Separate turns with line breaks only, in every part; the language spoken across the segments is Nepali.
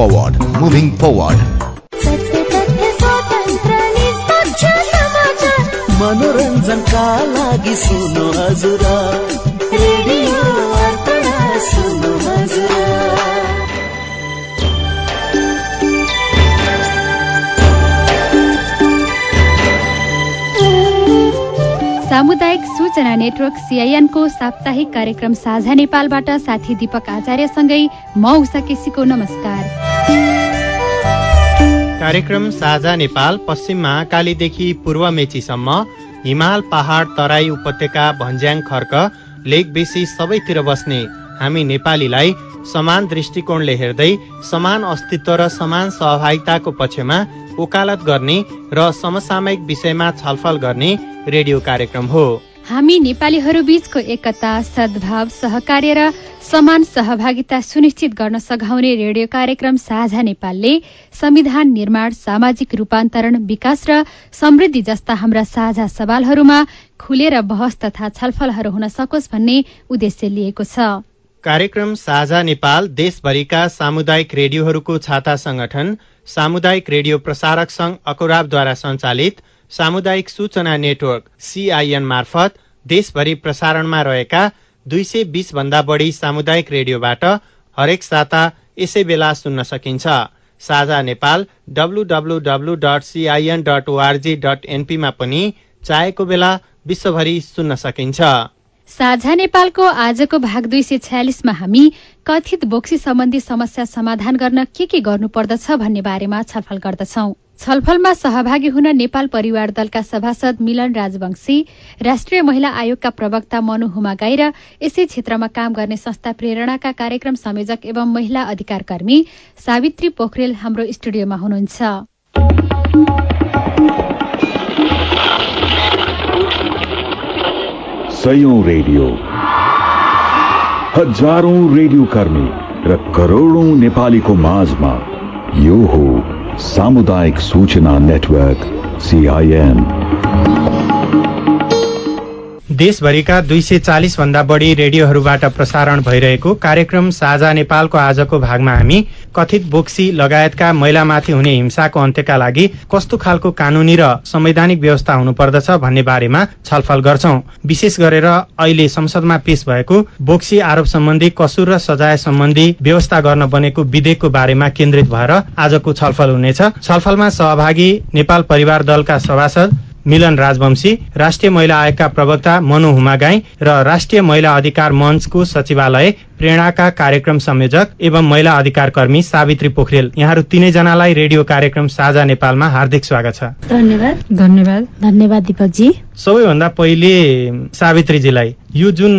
forward, moving forward.
मनोरञ्जनका लागि सुन्नु हजुर रेडियो सुन्नु हजुर
सामुदायिक सूचना नेटवर्क सिआइएनको साप्ताहिक कार्यक्रम साझा नेपालबाट साथी दीपक आचार्यसँगै म उषा केसीको नमस्कार
कार्यक्रम साझा नेपाल पश्चिम महाकालीदेखि पूर्व मेचीसम्म हिमाल पहाड तराई उपत्यका भन्ज्याङ खर्क लेक बेसी सबैतिर बस्ने हामी नेपालीलाई समान दृष्टिकोणले हेर्दै समान अस्तित्व र समान सहभागिताको पक्षमा वकालत गर्ने र समसामयिक विषयमा छलफल गर्ने रेडियो कार्यक्रम हो।
हामी नेपालीहरू बीचको एकता सद्भाव सहकार्य र समान सहभागिता सुनिश्चित गर्न सघाउने रेडियो कार्यक्रम साझा नेपालले संविधान निर्माण सामाजिक रूपान्तरण विकास र समृद्धि जस्ता हाम्रा साझा सवालहरूमा खुलेर बहस तथा छलफलहरू हुन सकोस् भन्ने उद्देश्य लिएको छ।
कार्यक्रम साझा नेपाल देशभरिका सामुदायिक रेडियोहरूको छाता संगठन सामुदायिक रेडियो प्रसारक संघ अकुराबद्वारा सञ्चालित सामुदायिक सूचना नेटवर्क सिआइएन मार्फत देशभरि प्रसारणमा रहेका दुई सय बीस भन्दा बढी सामुदायिक रेडियोबाट हरेक साता यसै बेला सुन्न सकिन्छ। साझा Nepal W dot CIN dot org dot एनपीमा पनि चाहेको बेला विश्वभरि सुन्न सकिन्छ।
साझा नेपालको आजको भाग दुई सय छयालिसमा हामी कथित बोक्सी सम्बन्धी समस्या समाधान गर्न के के गर्नुपर्दछ भन्ने बारेमा छलफल गर्दछौं। छलफलमा सहभागी हुन नेपाल परिवार दलका सभासद मिलन राजवंशी राष्ट्रिय महिला आयोगका प्रवक्ता मनु हुमागाई र यसै क्षेत्रमा काम गर्ने संस्था प्रेरणाका कार्यक्रम संयोजक एवं महिला अधिकार कर्मी सावित्री पोखरेल हाम्रो स्टुडियोमा हुनुहुन्छ।
हजारौं र करोड़ौं नेपालीको माझमा यो हो सामुदायिक सूचना नेटवर्क सीआईएन
देशभरिका दुई सय चालिस भन्दा बढी रेडियोहरूबाट प्रसारण भइरहेको कार्यक्रम साझा नेपालको आजको भागमा हामी। कथित बोक्सी लगायतका महिलामाथि हुने हिंसाको अन्त्यका लागि कस्तो खालको कानूनी र संवैधानिक व्यवस्था हुनुपर्दछ भन्ने बारेमा छलफल गर्छौ। विशेष गरेर अहिले संसदमा पेश भएको बोक्सी आरोप सम्बन्धी कसुर र सजाय सम्बन्धी व्यवस्था गर्न बनेको विधेयकको बारेमा केन्द्रित भएर आजको छलफल हुनेछ। छलफलमा सहभागी नेपाल परिवार दलका सभासद मिलन राजवंशी राष्ट्रिय महिला आयोगका प्रवक्ता मनु हुमागाई र राष्ट्रिय महिला अधिकार मञ्चको सचिवालय प्रेरणाका कार्यक्रम संयोजक एवं महिला अधिकार कर्मी सावित्री पोखरेल। यहाँहरू तिनैजनालाई रेडियो कार्यक्रम साझा नेपालमा हार्दिक स्वागत छ।
धन्यवाद। धन्यवाद। धन्यवाद दिपकजी।
सबैभन्दा पहिले सावित्रीजीलाई यो जुन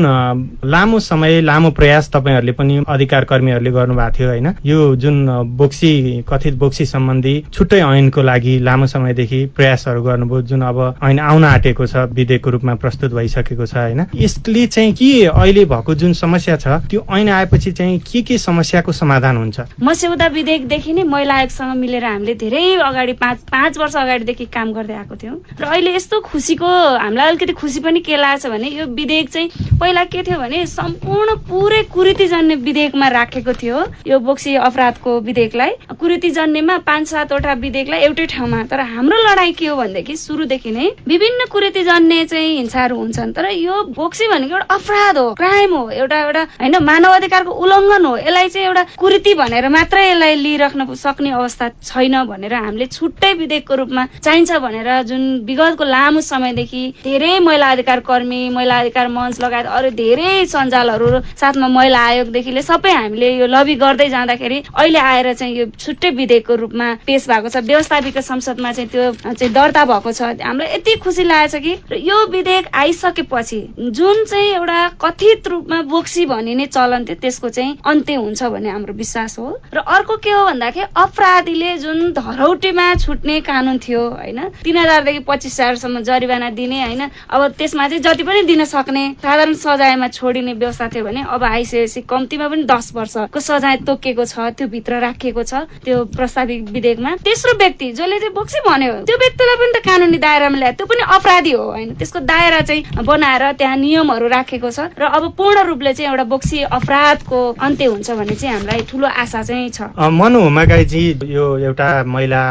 लामो समय लामो प्रयास तपाईँहरूले पनि अधिकार कर्मीहरूले गर्नुभएको थियो होइन यो जुन बोक्सी कथित बोक्सी सम्बन्धी छुट्टै ऐनको लागि लामो समयदेखि प्रयासहरू गर्नुभयो जुन अब ऐन आउन आँटेको छ विधेयकको रूपमा प्रस्तुत भइसकेको छ होइन यसले चाहिँ के अहिले भएको जुन समस्या छ त्यो ऐन आएपछि चाहिँ के के समस्याको समाधान हुन्छ?
मस्यौदा विधेयकदेखि नै महिला आयोगसँग मिलेर हामीले धेरै अगाडि पाँच पाँच वर्ष अगाडिदेखि काम गर्दै आएको थियौँ। र अहिले यस्तो खुसीको हामीलाई अलिकति खुसी पनि के लाग्छ भने यो विधेयक चाहिँ पहिला के थियो भने सम्पूर्ण पुरै कुरीति जन्ने विधेयकमा राखेको थियो। यो बोक्सी अपराधको विधेयकलाई कुरीति जन्नेमा पाँच सातवटा विधेयकलाई एउटै ठाउँमा। तर हाम्रो लडाईँ के हो भनेदेखि सुरुदेखि नै विभिन्न कुरीति जन्ने चाहिँ हिंसाहरू हुन्छन्। तर यो बोक्सी भनेको एउटा अपराध हो क्राइम हो। एउटा एउटा होइन मानव अधिकारको उल्लङ्घन हो यसलाई चाहिँ एउटा कुरीति भनेर मात्रै यसलाई लिइराख्न सक्ने अवस्था छैन भनेर हामीले छुट्टै विधेयकको रूपमा चाहिन्छ भनेर जुन विगतको लामो समयदेखि धेरै महिला अधिकार कर्मी महिला अधिकार मञ्च लगायत अरू धेरै सञ्जालहरू साथमा महिला आयोगदेखिले सबै हामीले यो लबी गर्दै जाँदाखेरि अहिले आएर चाहिँ यो छुट्टै विधेयकको रूपमा पेश भएको छ। व्यवस्थापिक संसदमा चाहिँ त्यो चाहिँ दर्ता भएको छ। हामीलाई यति खुसी लागेको छ कि यो विधेयक आइसकेपछि जुन चाहिँ एउटा कथित रूपमा बोक्सी भनिने चलन थियो त्यसको चाहिँ अन्त्य हुन्छ भन्ने हाम्रो विश्वास हो। र अर्को के हो भन्दाखेरि अपराधीले जुन धरौटीमा छुट्ने कानुन थियो होइन तिन हजारदेखि पच्चिस हजारसम्म जरिवाना दिने होइन अब त्यसमा चाहिँ जति पनि दिन सक्ने साधारण सजायमा छोडिने व्यवस्था थियो भने अब आइसकेपछि कम्तीमा पनि दस वर्षको सजाय तोकिएको छ त्यो भित्र राखिएको छ त्यो प्रस्तावित विधेयकमा। तेस्रो व्यक्ति जसले चाहिँ बोक्सी भन्यो त्यो व्यक्तिलाई पनि त कानुनी दायरामा ल्यायो त्यो पनि अपराधी हो होइन त्यसको दायरा चाहिँ बनाएर त्यहाँ नियमहरू राखेको छ। र अब पूर्ण रूपले चाहिँ एउटा बोक्सी अपराधको अन्त्य हुन्छ भन्ने चाहिँ हामीलाई ठुलो आशा चाहिँ छ।
अ, मनु होमागाईजी यो एउटा महिला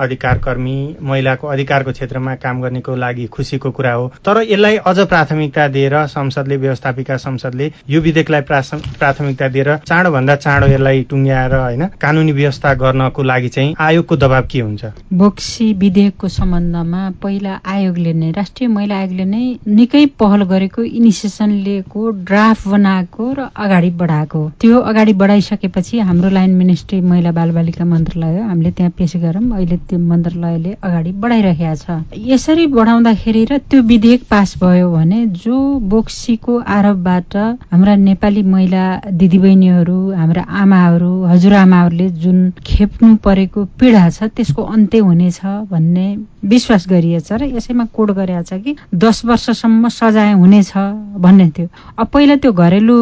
अधिकार कर्मी महिलाको अधिकारको क्षेत्रमा काम गर्नेको लागि खुसीको कुरा हो। तर यसलाई अझ प्राथमिकता दिएर संसदले व्यवस्थापिका संसदले यो विधेयकलाई प्राथमिकता दिएर चाँडोभन्दा चाँडो यसलाई टुङ्ग्याएर होइन कानुनी व्यवस्था गर्नको लागि चाहिँ आयोगको दबाव के हुन्छ?
बोक्सी विधेयकको सम्बन्धमा पहिला आयोगले नै राष्ट्रिय महिला आयोगले नै निकै पहल गरेको इनिसिएसन लिएको ड्राफ्ट बनाएको र अगाडि बढाएको। त्यो अगाडि बढाइसकेपछि हाम्रो लाइन मिनिस्ट्री महिला बालबालिका मन्त्रालय हामीले त्यहाँ पेश गरौँ। अहिले त्यो मन्त्रालयले अगाडि बढाइरहेको छ। यसरी बढाउँदाखेरि र त्यो विधेयक पास भयो भने जो बोक्सीको आरोपबाट हाम्रा नेपाली महिला दिदीबहिनीहरू हाम्रा आमाहरू हजुरआमाहरूले जुन खेप्नु परेको पीडा छ त्यसको अन्त्य हुनेछ भन्ने विश्वास गरिएछ र यसैमा कोड गरेको छ कि दस वर्षसम्म सजाय हुनेछ भन्ने थियो। अब पहिला त्यो घरेलु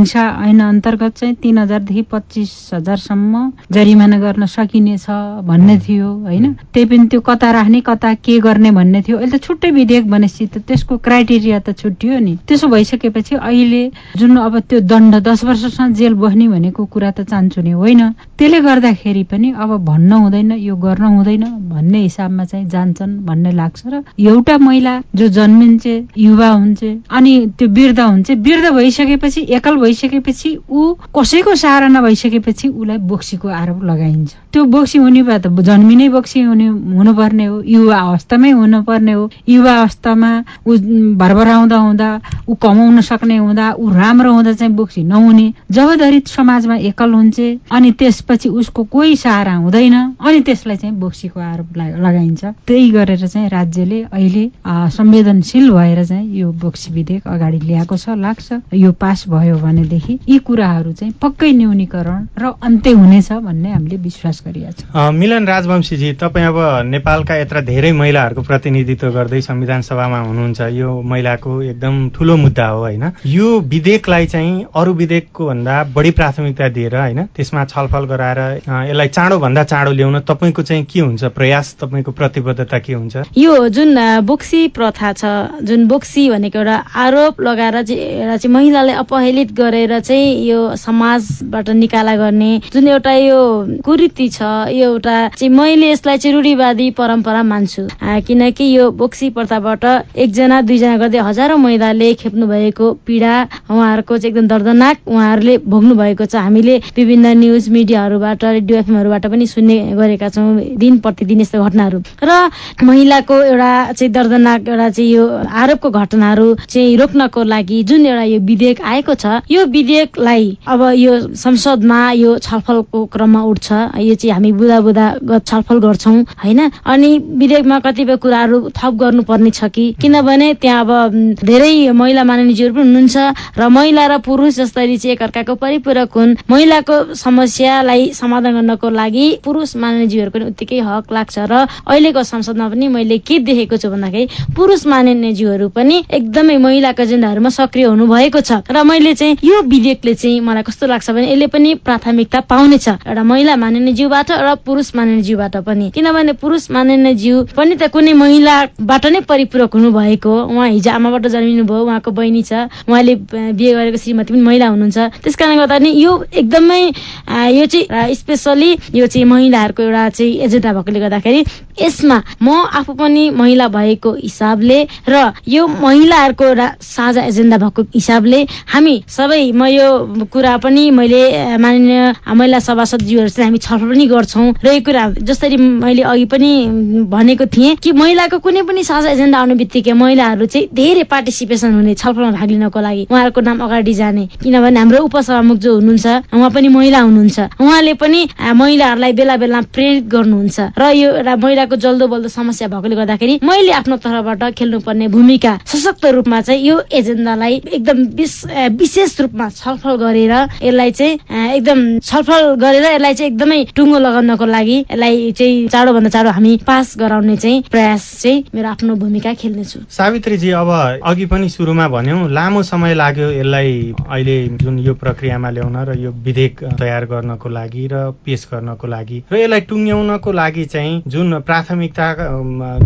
हिंसा ऐन अन्तर्गत चाहिँ तिन हजारदेखि पच्चिस हजारसम्म जरिमाना गर्न सकिनेछ भन्ने थियो होइन? त्यही पनि त्यो कता राख्ने कता के गर्ने भन्ने थियो। अहिले त छुट्टै विधेयक भनेपछि त त्यसको क्राइटेरिया त छुट्टियो नि। त्यसो भइसकेपछि अहिले जुन अब त्यो दण्ड दस वर्षसम्म जेल बस्ने भनेको कुरा त चान्चुने होइन? त्यसले गर्दाखेरि पनि अब भन्न हुँदैन यो गर्न हुँदैन भन्ने हिसाबमा चाहिँ जान्छन् भन्ने लाग्छ र एउटा महिला जो जन्मिन्छ युवा हुन्छ अनि त्यो वृद्ध हुन्छ वृद्ध भइसकेपछि एकल भइसकेपछि ऊ कसैको सहारा नभइसकेपछि उसलाई बोक्सीको आरोप लगाइन्छ। त्यो बोक्सी हुने भए त जन्मिनै बोक्सी हुने हुनुपर्ने हो युवा अवस्थामै हुनुपर्ने हो। युवा अवस्थामा ऊ भरभराउँदा हुँदा ऊ कमाउन सक्ने हुँदा ऊ राम्रो हुँदा चाहिँ बोक्सी नहुने। जब दरित समाजमा एकल हुन्छ अनि त्यसपछि उसको कोही सहारा हुँदैन अनि त्यसलाई चाहिँ बोक्सीको आरोप लगाइन्छ। त्यही गरेर चाहिँ राज्यले अहिले संवेदनशील भएर चाहिँ यो बोक्सी विधेयक अगाडि ल्याएको छ लाग्छ। यो पास भयो भनेदेखि यी कुराहरू चाहिँ पक्कै न्यूनीकरण र अन्त्य हुनेछ भन्ने हामीले विश्वास गरिएको छ।
अ, मिलन राजवंशीजी तपाईँ अब नेपालका यत्र धेरै महिलाहरूको प्रतिनिधित्व गर्दै संविधान सभामा हुनुहुन्छ यो महिलाको एकदम ठुलो मुद्दा हो होइन? यो विधेयकलाई चाहिँ अरू विधेयकको भन्दा बढी प्राथमिकता दिएर होइन त्यसमा छलफल गराएर यसलाई चाँडोभन्दा चाँडो ल्याउन तपाईँको चाहिँ के हुन्छ प्रयास तपाईँको प्रतिबद्धता के हुन्छ?
यो जुन बोक्सी प्रथा छ जुन बोक्सी भनेको एउटा आरोप लगाएर चाहिँ महिलालाई अपहेलित गरेर चाहिँ यो समाजबाट निकाला गर्ने जुन एउटा यो कुरीति छ यो एउटा चाहिँ मैले यसलाई चाहिँ रूढिवादी परम्परा मान्छु। किनकि यो बोक्सी प्रथाबाट एकजना दुईजना गर्दै हजारौं महिलाले खेप्नु भएको पीडा उहाँहरूको चाहिँ एकदम दर्दनाक उहाँहरूले भोग्नु भएको छ। हामीले विभिन्न न्युज मिडियाहरूबाट रेडियो एफएमहरूबाट पनि सुन्ने गरेका छौँ दिन प्रतिदिन यस्तो घटनाहरू। र महिलाको एउटा चाहिँ दर्दनाक एउटा चाहिँ यो आरोपको घटनाहरू चाहिँ रोक्नको लागि जुन एउटा यो विधेयक आएको छ यो विधेयकलाई अब यो संसदमा यो छलफलको क्रममा उठ्छ। यो चाहिँ हामी बुधा बुधा छलफल गर्छौँ होइन? अनि विधेयकमा कतिपय कुराहरू थप गर्नुपर्ने छ कि? किनभने त्यहाँ अब धेरै महिला मानिनीजीहरू पनि हुनुहुन्छ र महिला र पुरुष जसरी चाहिँ एकअर्काको परिपूरक हुन् महिलाको समस्यालाई समाधान गर्नको लागि पुरुष मानिनीजीहरू पनि उत्तिकै हक लाग्छ र अहिलेको संसदमा पनि मैले के देखेको छु भन्दाखेरि पुरुष मानिनीजीहरू पनि एकदमै महिलाको एजेन्डाहरूमा सक्रिय हुनु भएको छ र मैले चाहिँ यो विधेयकले चाहिँ मलाई कस्तो लाग्छ भने यसले पनि प्राथमिकता पाउनेछ। एउटा महिला मानिने जीवबाट र पुरुष मानिने जीवबाट पनि। किनभने पुरुष मानिने जीव पनि त कुनै महिलाबाट नै परिपूरक हुनु भएको उहाँ हिजो आमाबाट जन्मिनु भयो उहाँको बहिनी छ। उहाँले बिहे गरेको श्रीमती पनि महिला हुनुहुन्छ। त्यस कारणले गर्दा नि यो एकदमै यो चाहिँ स्पेसली यो चाहिँ महिलाहरूको एउटा चाहिँ एजेन्डा भएकोले गर्दाखेरि यसमा म आफू पनि महिला भएको हिसाबले र यो महिलाहरूको एउटा साझा एजेन्डा भएको हिसाबले हामी सबै म यो कुरा पनि मैले माननीय महिला सभासदज्यूहरूसँग हामी छलफल पनि गर्छौँ र यो कुरा जसरी मैले अघि पनि भनेको थिएँ कि महिलाको कुनै पनि साझा एजेन्डा आउने बित्तिकै महिलाहरू चाहिँ धेरै पार्टिसिपेसन हुने छलफलमा भाग लिनको लागि उहाँहरूको नाम अगाडि जाने। किनभने हाम्रो उपसभामुख जो हुनुहुन्छ उहाँ पनि महिला हुनुहुन्छ। उहाँले पनि महिलाहरूलाई बेला बेला प्रेरित गर्नुहुन्छ। र यो एउटा महिलाको जल्दो बल्दो समस्या भएकोले गर्दाखेरि मैले आफ्नो तर्फबाट खेल्नुपर्ने भूमिका सशक्त रूपमा चाहिँ यो एजेन्डालाई एकदम विशेष रूपमा छलफल गरेर यसलाई चाहिँ एकदम छलफल गरेर यसलाई चाहिँ एकदमै टुङ्गो लगाउनको लागि यसलाई चाहिँ चाँडोभन्दा चाँडो हामी पास गराउने चाहिँ प्रयास चाहिँ मेरो आफ्नो भूमिका खेल्नेछु।
सावित्रीजी अब अघि पनि सुरुमा भन्यौँ लामो समय लाग्यो यसलाई अहिले जुन यो प्रक्रियामा ल्याउन र यो विधेयक तयार गर्नको लागि र पेश गर्नको लागि। र यसलाई टुङ्ग्याउनको लागि चाहिँ जुन प्राथमिकता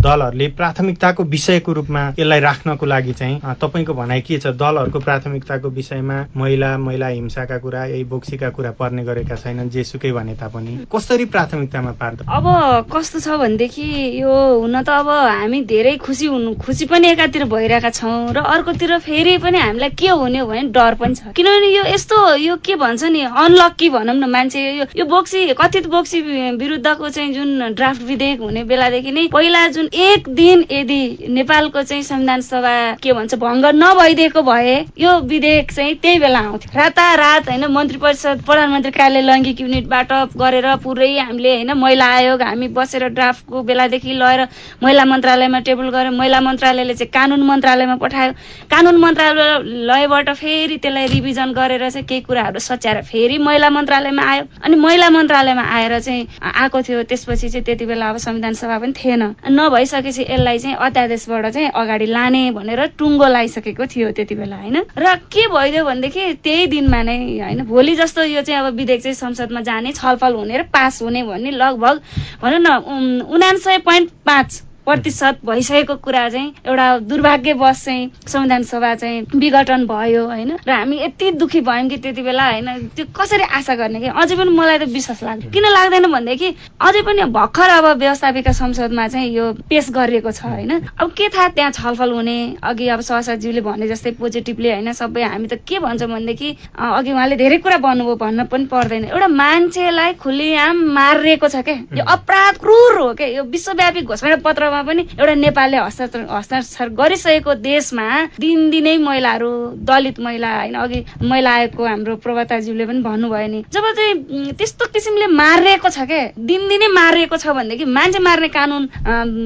दलहरूले प्राथमिकताको विषयको रूपमा यसलाई राख्नको लागि चाहिँ तपाईँको भनाइ के छ? दलहरूको प्राथमिकताको विषयमा महिला महिला हिंसाका कुरा यही बोक्सीका कुरा पर्ने गरेका छैनन् जेसुकै भने तापनि। कसरी प्राथमिकतामा पार्दा?
अब कस्तो छ भनेदेखि यो हुन त अब हामी धेरै खुसी हुनु खुसी पनि एकातिर भइरहेका छौँ र अर्कोतिर फेरि पनि हामीलाई के हुने हो भने डर पनि छ। किनभने यो यस्तो यो के भन्छ नि अनलक्की भनौँ न मान्छे। यो बोक्सी कथित बोक्सी विरुद्धको चाहिँ जुन ड्राफ्ट विधेयक हुने बेलादेखि नै पहिला जुन एक दिन यदि नेपालको चाहिँ संविधान सभा के भन्छ भङ्ग नभइदिएको भए यो विधेयक चाहिँ त्यही बेला आउँथ्यो। रातारात होइन मन्त्री परिषद प्रधानमन्त्री कार्यालय लैङ्गिक युनिटबाट गरेर पुरै हामीले होइन महिला आयोग हामी बसेर ड्राफ्टको बेलादेखि लगेर महिला मन्त्रालयमा टेबल गरेर महिला मन्त्रालयले चाहिँ कानुन मन्त्रालयमा पठायो। कानुन मन्त्रालयबाट फेरि त्यसलाई रिभिजन गरेर चाहिँ केही कुराहरू सच्याएर फेरि महिला मन्त्रालयमा आयो। अनि महिला मन्त्रालयमा आएर चाहिँ आएको थियो। त्यसपछि चाहिँ त्यति बेला अब संविधान सभा पनि थिएन। नभइसकेपछि यसलाई चाहिँ अध्यादेशबाट चाहिँ अगाडि लाने भनेर टुङ्गो लगाइसकेको थियो त्यति बेला होइन? र के भइदियो भनेदेखि त्यही दिनमा नै होइन भोलि जस्तो यो चाहिँ अब विधेयक चाहिँ संसदमा जाने छलफल हुने र पास हुने भन्ने लगभग भनौँ न उनान्सय पोइन्ट पाँच प्रतिशत भइसकेको कुरा चाहिँ एउटा दुर्भाग्यवश चाहिँ संविधान सभा चाहिँ विघटन भयो होइन? र हामी यति दुखी भयौँ कि त्यति बेला होइन? त्यो कसरी आशा गर्ने कि? अझै पनि मलाई त विश्वास लाग्दैन। किन लाग्दैन भनेदेखि अझै पनि भर्खर अब व्यवस्थापिका संसदमा चाहिँ यो पेश गरिएको छ होइन? अब के थाहा त्यहाँ छलफल हुने? अघि अब सहसाजीले भने जस्तै पोजिटिभली होइन? सबै हामी त के भन्छौँ भनेदेखि अघि उहाँले धेरै कुरा भन्नुभयो भन्न पनि पर्दैन। एउटा मान्छेलाई खुल्लिआम मारिएको छ क्या यो अपराध क्रूर हो क्या यो विश्वव्यापी घोषणा पत्रमा पनि एउटा नेपालले हस्ताक्षर गरिसकेको देशमा दिनदिनै महिलाहरू दलित महिला होइन अघि महिला आयोगको हाम्रो प्रवक्ताज्यूले पनि भन्नुभयो नि जब चाहिँ त्यस्तो किसिमले मारिएको छ क्या दिनदिनै मारिएको छ भनेदेखि मान्छे मार्ने कानुन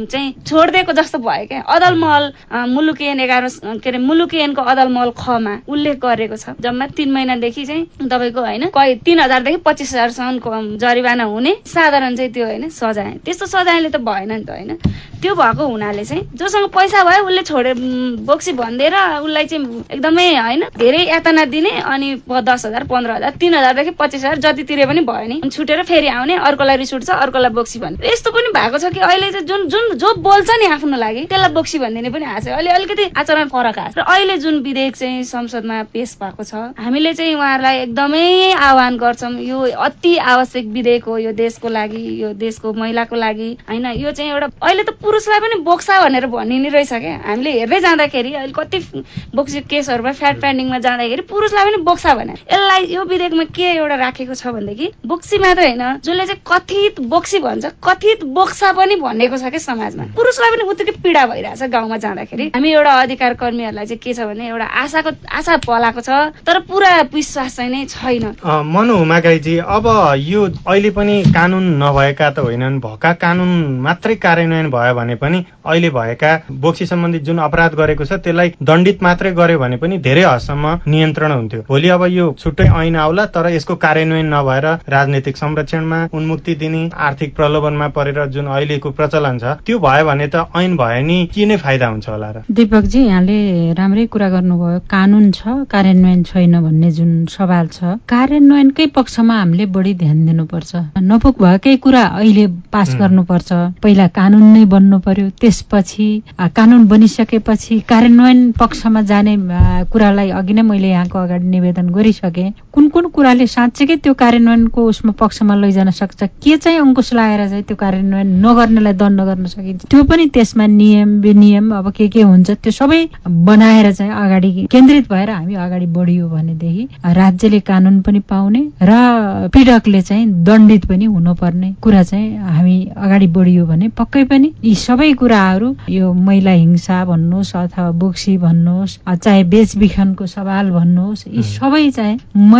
चाहिँ छोडिदिएको जस्तो भयो क्या अदलमहल अ, मुलुकियन एघार के अरे मुलुकियनको अदलमहल खमा उल्लेख गरेको छ। जम्मा तिन महिनादेखि चाहिँ तपाईँको होइन कै तिन हजारदेखि पच्चिस हजारसम्म जरिवाना हुने साधारण चाहिँ त्यो होइन सजाय। त्यस्तो सजायले त भएन नि त होइन। त्यो भएको हुनाले चाहिँ जोसँग पैसा भयो उसले छोडे बोक्सी भनिदिएर उसलाई चाहिँ एकदमै होइन धेरै यातना दिने अनि दस हजार पन्ध्र हजार तिन हजारदेखि पच्चिस हजार जति तिरे पनि भयो नि। छुटेर फेरि आउने अर्कोलाई रिस उठ्छ अर्कोलाई बोक्सी भन्ने यस्तो पनि भएको छ कि अहिले चाहिँ जुन जुन जो बोल्छ नि आफ्नो लागि त्यसलाई बोक्सी भनिदिने पनि आएको अहिले अलिकति आचरण फरक आएको र अहिले जुन विधेयक चाहिँ संसदमा पेश भएको छ हामीले चाहिँ उहाँहरूलाई एकदमै आह्वान गर्छौँ यो अति आवश्यक विधेयक हो यो देशको लागि यो देशको महिलाको लागि। होइन यो चाहिँ एउटा अहिले त पुरुषलाई पनि बोक्सा भनेर भनिने रहेछ क्या। हामीले हेर्दै जाँदाखेरि अहिले कति बोक्सी केसहरूमा फ्याट पेन्डिङमा जाँदाखेरि पुरुषलाई पनि बोक्सा भने। यसलाई यो विधेयकमा के एउटा राखेको छ भनेदेखि बोक्सी मात्र होइन जसले चाहिँ कथित बोक्सी भन्छ कथित बोक्सा पनि भनेको छ क्या समाजमा। पुरुषलाई पनि उत्तिकै पीडा भइरहेछ गाउँमा जाँदाखेरि। हामी एउटा अधिकार कर्मीहरूलाई चाहिँ के छ भने एउटा आशाको आशा पलाएको छ तर पुरा विश्वास चाहिँ नै छैन।
मनु हुमाकाईजी अब यो अहिले पनि कानुन नभएका त होइनन् भएका कानुन मात्रै कार्यान्वयन भयो भने पनि अहिले भएका बोक्सी सम्बन्धी जुन अपराध गरेको छ त्यसलाई दण्डित मात्रै गर्यो भने पनि धेरै हदसम्म नियन्त्रण हुन्थ्यो। भोलि अब यो छुट्टै ऐन आउला तर यसको कार्यान्वयन नभएर राजनैतिक संरक्षणमा उन्मुक्ति दिने आर्थिक प्रलोभनमा परेर जुन अहिलेको प्रचलन छ त्यो भयो भने त ऐन भयो नि के नै फाइदा हुन्छ होला र?
दीपकजी यहाँले राम्रै कुरा गर्नुभयो। कानुन छ कार्यान्वयन छैन भन्ने जुन सवाल छ कार्यान्वयनकै पक्षमा हामीले बढी ध्यान दिनुपर्छ। नपुग भएकै कुरा अहिले पास। गर्नुपर्छ। पहिला कानुन नै बन्नु पर्यो त्यसपछि कानुन बनिसकेपछि कार्यान्वयन पक्षमा जाने कुरालाई अघि नै मैले यहाँको अगाडि निवेदन गरिसके। कुन कुन कुराले साँच्चैकै त्यो कार्यान्वयनको उसमा पक्षमा लैजान सक्छ? के चाहिँ अङ्कुश लगाएर चाहिँ त्यो कार्यान्वयन नगर्नेलाई दण्ड गर्न सकिन्छ? त्यो पनि त्यसमा नियम विनियम अब के के हुन्छ त्यो सबै बनाएर चाहिँ अगाडि केन्द्रित भएर हामी अगाडि बढियो भनेदेखि राज्यले कानुन पनि पाउने र पीडकले चाहिँ दण्डित पनि हुनुपर्ने कुरा चाहिँ हामी अगाडि बढियो भने पक्कै पनि यी सबै कुराहरू यो महिला हिंसा भन्नुहोस् अथवा बोक्सी भन्नुहोस् चाहे बेचबिखनको सवाल भन्नुहोस् यी सबै चाहिँ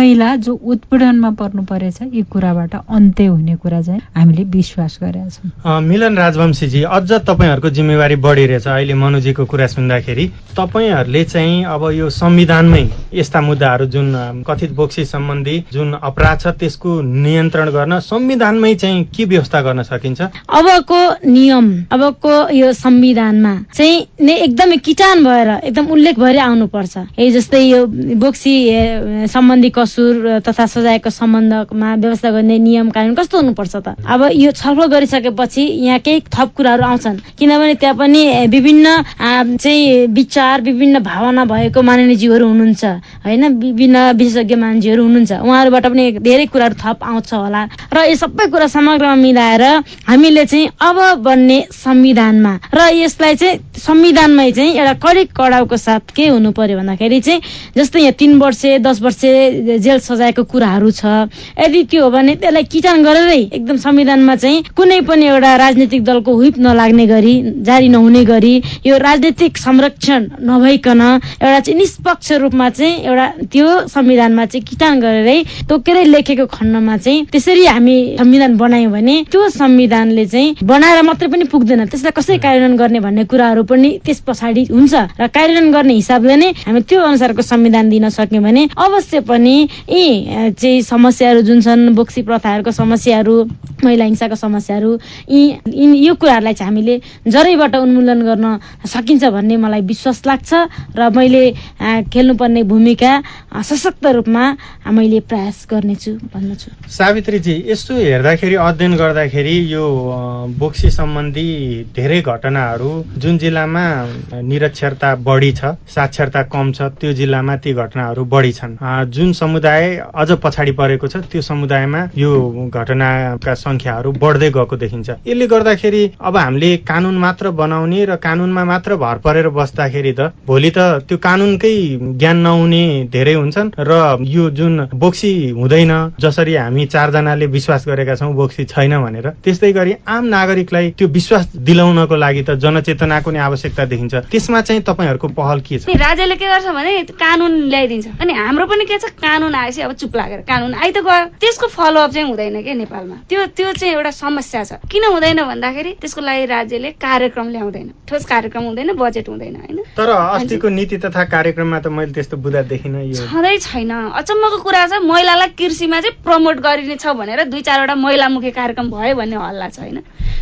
महिला जो उत्पीडनमा पर्नु परेछ यी कुराबाट अन्त्य हुने कुरा चाहिँ हामीले विश्वास गरेका छौँ।
अ, मिलन राजवंशीजी अझ तपाईँहरूको जिम्मेवारी बढिरहेछ। अहिले मनुजीको कुरा सुन्दाखेरि तपाईँहरूले चाहिँ अब यो संविधानमै यस्ता मुद्दाहरू जुन कथित बोक्सी सम्बन्धी जुन अपराध छ त्यसको नियन्त्रण गर्न संविधानमै चाहिँ के व्यवस्था गर्न सकिन्छ?
अबको नियम अबको यो संविधानमा चाहिँ नै एकदमै किटान भएर एकदम उल्लेख भएर आउनुपर्छ। जस्तै यो बोक्सी सम्बन्धी कसुर कसुर तथा सजायको सम्बन्धमा व्यवस्था गर्ने नियम कानुन कस्तो हुनुपर्छ त? अब यो छलफल गरिसकेपछि यहाँ केही थप कुराहरू आउँछन्। किनभने त्यहाँ पनि विभिन्न चाहिँ विचार विभिन्न भावना भएको माननीयज्यूहरू हुनुहुन्छ। होइन? विभिन्न विशेषज्ञ मान्छेहरू हुनुहुन्छ। उहाँहरूबाट पनि धेरै कुराहरू थप आउँछ होला। र यो सबै कुरा समग्रमा मिलाएर हामीले चाहिँ अब बन्ने संविधानमा र यसलाई चाहिँ संविधानमै चाहिँ एउटा कडी कडाउको साथ के हुनु पर्यो भन्दाखेरि चाहिँ जस्तै यहाँ तिन वर्ष दस वर्ष जेल सजायको कुराहरू छ। यदि त्यो हो भने त्यसलाई किटान गरेरै एकदम संविधानमा चाहिँ कुनै पनि एउटा राजनीतिक दलको हुप नलाग्ने गरी जारी नहुने गरी यो राजनीतिक संरक्षण नभइकन एउटा चाहिँ निष्पक्ष रूपमा चाहिँ एउटा त्यो संविधानमा चाहिँ किटान गरेरै तोकेरै लेखेको खण्डमा चाहिँ त्यसरी हामी संविधान बनायौँ भने त्यो संविधानले चाहिँ बनाएर मात्रै पनि पुग्दैन। त्यसलाई कसरी कार्यान्वयन गर्ने भन्ने कुराहरू पनि त्यस पछाडि हुन्छ। र कार्यान्वयन गर्ने हिसाबले नै हामी त्यो अनुसारको संविधान दिन सक्यौँ भने अवश्य पनि यी चाहिँ समस्याहरू जुन छन् बोक्सी प्रथाहरूको समस्याहरू महिला हिंसाको समस्याहरू यी यो कुराहरूलाई चाहिँ हामीले जरैबाट उन्मूलन गर्न सकिन्छ भन्ने मलाई विश्वास लाग्छ। र मैले खेल्नुपर्ने भूमिका सशक्त रूपमा मैले प्रयास गर्नेछु भन्दछु
सावित्रीजी यस्तो हेर्दाखेरि अध्ययन गर्दाखेरि यो बोक्सी सम्बन्धी धेरै घटनाहरू जुन जिल्लामा निरक्षरता बढी छ साक्षरता कम छ त्यो जिल्लामा ती घटनाहरू बढी छन्। जुन समुदाय अझ पछाडि परेको छ त्यो समुदायमा यो घटनाका संख्याहरू बढ्दै गएको देखिन्छ। यसले गर्दाखेरि अब हामीले कानुन मात्र बनाउने र कानुनमा मात्र भर परेर बस्दाखेरि त भोलि त त्यो कानुनकै ज्ञान नहुने धेरै हुन्छन् र यो जुन बोक्सी हुँदैन जसरी हामी चारजनाले विश्वास गरेका छौँ बोक्सी छैन भनेर। त्यस्तै गरी आम नागरिकलाई त्यो विश्वास दिलाउनको लागि त जनचेतनाको नै आवश्यकता देखिन्छ। त्यसमा चाहिँ तपाईँहरूको पहल के छ?
राज्यले के गर्छ भने कानुन ल्याइदिन्छ। अनि हाम्रो पनि के छ? कानुन आएपछि अब चुप लागेर कानुन आइ त गयो। त्यसको फलोअप चाहिँ हुँदैन कि नेपालमा? त्यो त्यो चाहिँ एउटा समस्या छ। किन हुँदैन भन्दाखेरि त्यसको लागि राज्यले कार्यक्रम ल्याउँदैन। ठोस कार्यक्रम हुँदैन बजेट हुँदैन होइन?
तर अस्तिको नीति तथा कार्यक्रममा त मैले त्यस्तो बुझा देखिनँ
छँदै छैन। अचम्मको कुरा छ महिलालाई कृषिमा चाहिँ प्रमोट गरिने छ भनेर दुई चारवटा महिलामुखी कार्यक्रम भयो भन्ने हल्ला छ होइन?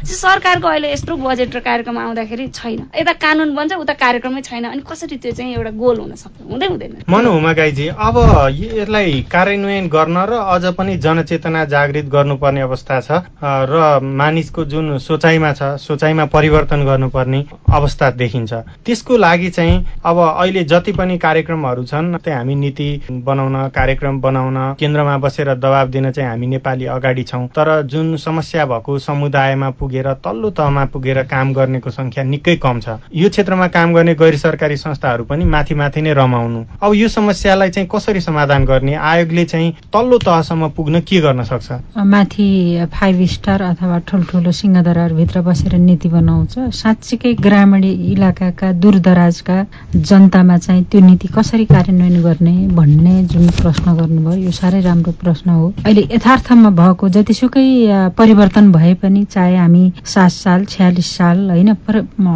सरकारको अहिले यत्रो बजेट र कार्यक्रम आउँदाखेरि छैन। यता कानुन बन्छ उता कार्यक्रमै छैन। अनि कसरी त्यो चाहिँ एउटा गोल हुन सक्छ? हुँदै हुँदैन।
मनु हुमागाईजी अब यसलाई कार्यान्वयन गर्न र अझ पनि जनचेतना जागृत गर्नुपर्ने अवस्था छ र मानिसको जुन सोचाइमा छ सोचाइमा परिवर्तन गर्नुपर्ने अवस्था देखिन्छ। त्यसको लागि चाहिँ अब अहिले जति पनि कार्यक्रमहरू छन् हामी नीति बनाउन कार्यक्रम बनाउन केन्द्रमा बसेर दबाब दिन चाहिँ हामी नेपाली अगाडि छौँ। तर जुन समस्या भएको समुदायमा पुगेर तल्लो तहमा पुगेर काम गर्नेको संख्या निकै कम छ। यो क्षेत्रमा काम गर्ने गैर सरकारी संस्थाहरू पनि माथि माथि नै रमाउनु। अब यो समस्यालाई चाहिँ कसरी समाधान गर्ने? आयोगले चाहिँ तल्लो तहसम्म पुग्न के गर्न सक्छ?
माथि फाइभ स्टार अथवा ठुल्ठुलो सिंहदरबारभित्र बसेर नीति बनाउँछ। साँच्चीकै ग्रामीण इलाकाका दूरदराजका जनतामा चाहिँ त्यो नीति कसरी कार्यान्वयन गर्ने भन्ने जुन प्रश्न गर्नुभयो यो साह्रै राम्रो प्रश्न हो। अहिले यथार्थमा भएको जतिसुकै परिवर्तन भए पनि चाहे हामी सात साल छ्यालिस साल होइन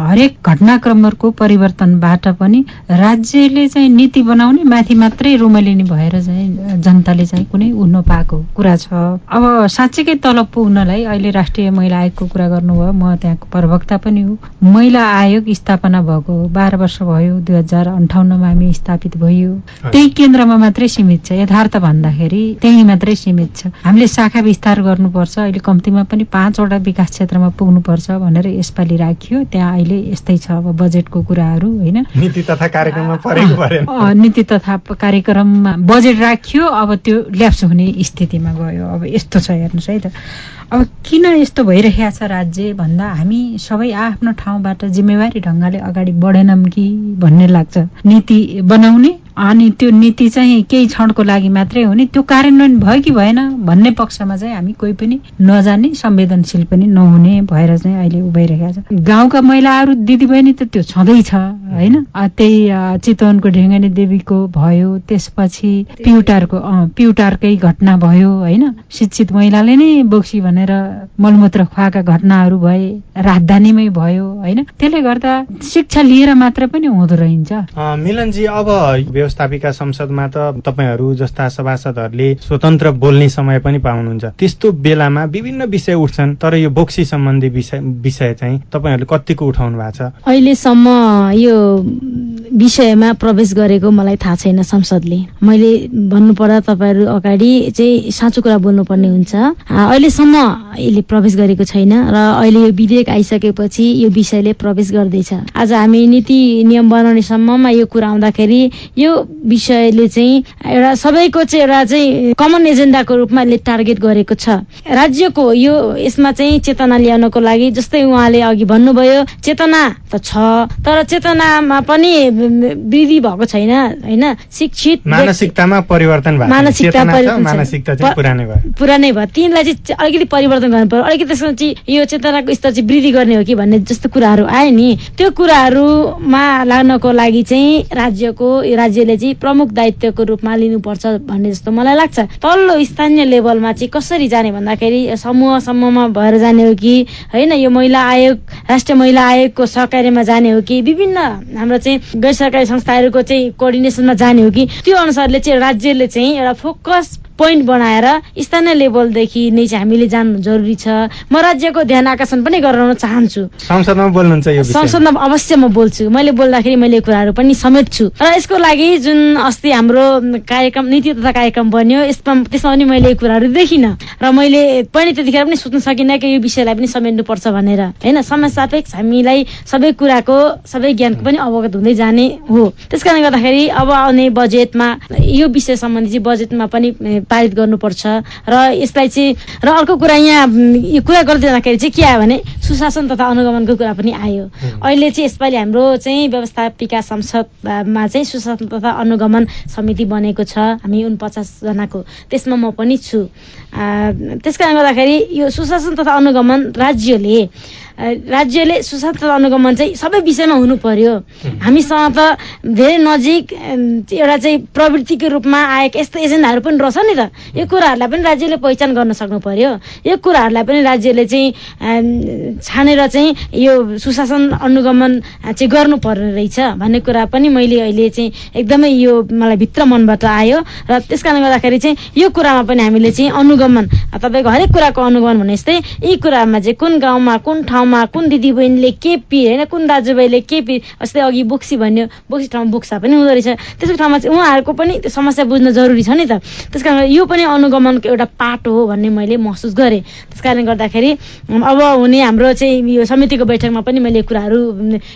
हरेक घटनाक्रमहरूको परिवर्तनबाट पनि राज्यले चाहिँ नीति बनाउने माथि मात्रै रुमलिनी भएर चाहिँ जनताले चाहिँ कुनै उड्न पाएको कुरा छ। अब साँच्चीकै तलब पुग्नलाई अहिले राष्ट्रिय महिला आयोगको कुरा गर्नुभयो म त्यहाँको प्रवक्ता पनि हो। महिला आयोग स्थापना भएको बाह्र वर्ष भयो दुई हजार अन्ठाउन्नमा हामी स्थापित भयो। त्यही केन्द्रमा मात्रै सीमित छ। यथार्थ भन्दाखेरि त्यही मात्रै सीमित छ। हामीले शाखा विस्तार गर्नुपर्छ अहिले कम्तीमा पनि पाँचवटा विकास क्षेत्र क्षेत्रमा पुग्नुपर्छ भनेर यसपालि राखियो। त्यहाँ अहिले यस्तै छ अब बजेटको कुराहरू होइन?
नीति तथा कार्यक्रममा
नीति तथा कार्यक्रममा बजेट राखियो अब त्यो ल्याप्स हुने स्थितिमा गयो। अब यस्तो छ हेर्नुहोस् है त। अब किन यस्तो भइरहेको छ राज्य? भन्दा हामी सबै आफ्नो ठाउँबाट जिम्मेवारी ढङ्गले अगाडि बढेनौँ कि भन्ने लाग्छ। नीति बनाउने अनि त्यो नीति चाहिँ केही क्षणको लागि मात्रै हो नि। त्यो कार्यान्वयन भयो कि भएन भन्ने पक्षमा चाहिँ हामी कोही पनि नजाने संवेदनशील पनि नहुने भएर चाहिँ अहिले उभाइरहेका छ। गाउँका महिलाहरू दिदीबहिनी त त्यो छँदैछ होइन? त्यही चितवनको ढेङ्गानी देवीको भयो त्यसपछि पिउटारको पिउटारकै घटना भयो होइन? शिक्षित महिलाले नै बोक्सी भनेर मलमूत्र खुवाएका घटनाहरू भए राजधानीमै भयो होइन? त्यसले गर्दा शिक्षा लिएर मात्र पनि हुँदो रहन्छ।
मिलनजी अब व्यवस्थापिका संसदमा त तपाईँहरू जस्ता सभासदहरूले स्वतन्त्र बोल्ने समय पनि पाउनुहुन्छ। त्यस्तो बेलामा विभिन्न विषय उठ्छन् तर यो बोक्सी सम्बन्धी विषय विषय चाहिँ तपाईँहरूले कतिको उठाउनु भएको छ?
अहिलेसम्म यो विषयमा प्रवेश गरेको मलाई थाहा छैन संसदले। मैले भन्नुपर्दा तपाईँहरू अगाडि चाहिँ साँचो कुरा बोल्नुपर्ने हुन्छ। अहिलेसम्म यसले प्रवेश गरेको छैन र अहिले यो विधेयक आइसकेपछि यो विषयले प्रवेश गर्दैछ। आज हामी नीति नियम बनाउने सम्ममा यो कुरा आउँदाखेरि यो विषयले चाहिँ एउटा सबैको चाहिँ एउटा चाहिँ कमन एजेन्डाको रूपमा यसले टार्गेट गरेको छ। राज्यको यो यसमा चाहिँ चेतना ल्याउनको लागि जस्तै उहाँले अघि भन्नुभयो चेतना त छ तर चेतनामा पनि वृद्धि भएको छैन होइन? शिक्षित
मानसिकतामा परिवर्तन।
मानसिकता।
मानसिकता चाहिँ पुरानै भयो।
पुरानै भयो। तिनलाई चाहिँ अलिकति परिवर्तन गर्नु पर्यो। अलिकति त्यसमा चाहिँ यो चेतनाको स्तर चाहिँ वृद्धि गर्ने हो कि भन्ने जस्तो कुराहरू आयो नि। त्यो कुराहरूमा लाग्नको लागि चाहिँ राज्यको राज्यले चाहिँ प्रमुख दायित्वको रूपमा लिनुपर्छ भन्ने जस्तो मलाई लाग्छ। तल्लो स्थानीय लेभलमा चाहिँ कसरी जाने भन्दाखेरि समूह समूहमा भएर जाने हो कि होइन यो महिला आयोग राष्ट्रिय महिला आयोगको सहकार्यमा जाने हो कि विभिन्न हाम्रो चाहिँ गैर सरकारी संस्थाहरूको चाहिँ कोअर्डिनेसनमा जाने हो कि त्यो अनुसारले चाहिँ राज्यले चाहिँ एउटा फोकस पोइन्ट बनाएर स्थानीय लेभलदेखि नै चाहिँ हामीले जान्नु जरुरी छ। म राज्यको ध्यान आकर्षण पनि गराउन चाहन्छु।
संसदमा बोल्नुहुन्छ।
संसदमा अवश्य म बोल्छु। मैले बोल्दाखेरि मैले कुराहरू पनि समेट्छु र यसको लागि जुन अस्ति हाम्रो कार्यक्रम नीति तथा कार्यक्रम बन्यो यसमा त्यसमा पनि मैले कुराहरू देखिनँ। र मैले पनि त्यतिखेर पनि सोच्न सकिनँ कि यो विषयलाई पनि समेट्नुपर्छ भनेर। होइन समय सापेक्ष हामीलाई सबै कुराको सबै ज्ञानको पनि अवगत हुँदै जाने हो। त्यस कारणले गर्दाखेरि अब आउने बजेटमा यो विषय सम्बन्धी चाहिँ बजेटमा पनि पारित गर्नुपर्छ। र यसलाई चाहिँ र अर्को कुरा यहाँ कुरा गर्दै जाँदाखेरि चाहिँ के आयो भने सुशासन तथा अनुगमनको कुरा पनि आयो। अहिले चाहिँ यसपालि हाम्रो चाहिँ व्यवस्थापिका संसदमा चाहिँ सुशासन तथा अनुगमन समिति बनेको छ। हामी उनपचासजनाको त्यसमा म पनि छु। त्यस कारणले गर्दाखेरि यो सुशासन तथा अनुगमन राज्यले राज्यले सुशासन अनुगमन चाहिँ सबै विषयमा हुनु पर्यो। हामीसँग त धेरै नजिक एउटा चाहिँ प्रवृत्तिको रूपमा आएका यस्तो एजेन्डाहरू पनि रहेछ नि त। यो कुराहरूलाई पनि राज्यले पहिचान गर्न सक्नु पर्यो। यो कुराहरूलाई पनि राज्यले चाहिँ छानेर चाहिँ यो सुशासन अनुगमन चाहिँ गर्नु पर्ने रहेछ भन्ने कुरा पनि मैले अहिले चाहिँ एकदमै यो मलाई भित्र मनबाट आयो। र त्यस कारणले गर्दाखेरि चाहिँ यो कुरामा पनि हामीले चाहिँ अनुगमन तपाईँको हरेक कुराको अनुगमन भने जस्तै यी कुरामा चाहिँ कुन गाउँमा कुन ठाउँमा कुन दिदीबहिनीले के पि होइन कुन दाजुभाइले के पि जस्तै अघि बोक्सी भन्यो बोक्सी ठाउँमा बोक्सा पनि हुँदो रहेछ। त्यसको ठाउँमा चाहिँ उहाँहरूको पनि त्यो समस्या बुझ्न जरुरी छ नि त। त्यस यो पनि अनुगमनको एउटा पाटो हो भन्ने मैले महसुस गरेँ। त्यस गर्दाखेरि अब हुने हाम्रो चाहिँ यो समितिको बैठकमा पनि मैले कुराहरू